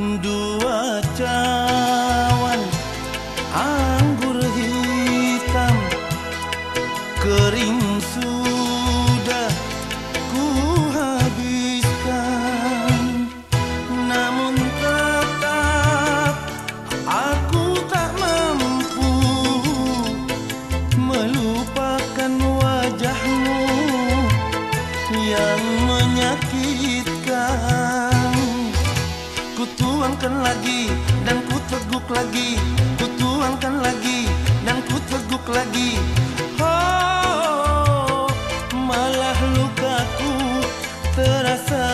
dua cawan anggur hitam kering sudah ku habiskan namun tetap aku tak mampu melupakan wajahmu yang menyakitkan ku tuangkan lagi dan ku teguk lagi. Ku tuangkan lagi dan ku teguk lagi. Oh malah lukaku terasa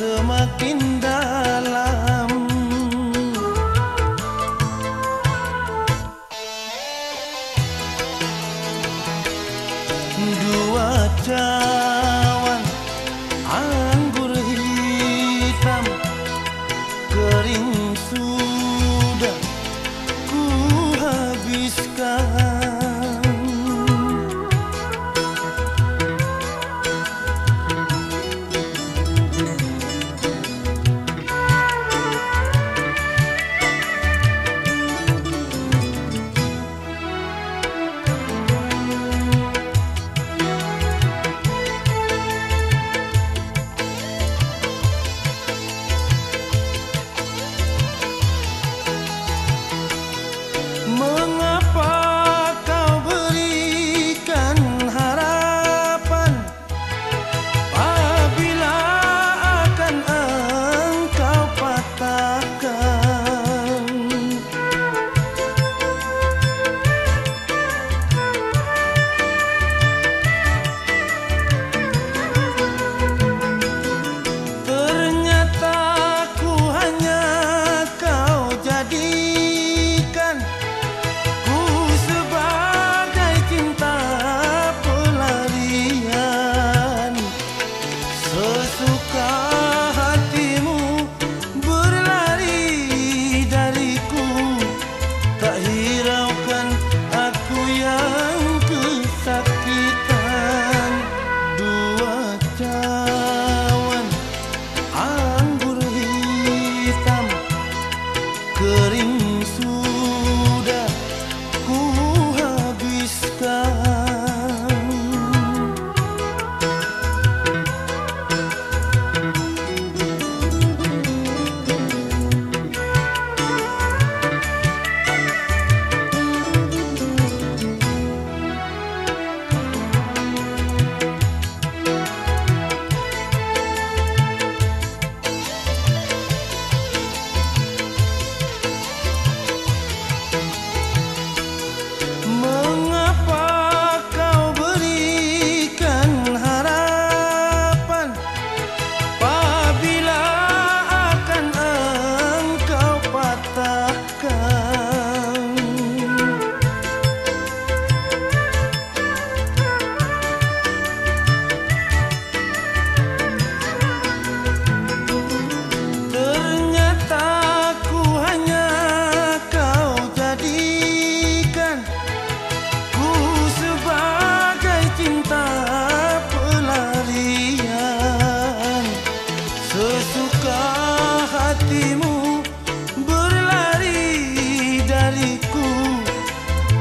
semakin dalam. Dua cawan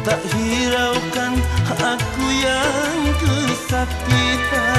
Tak hiraukan aku yang kesakitan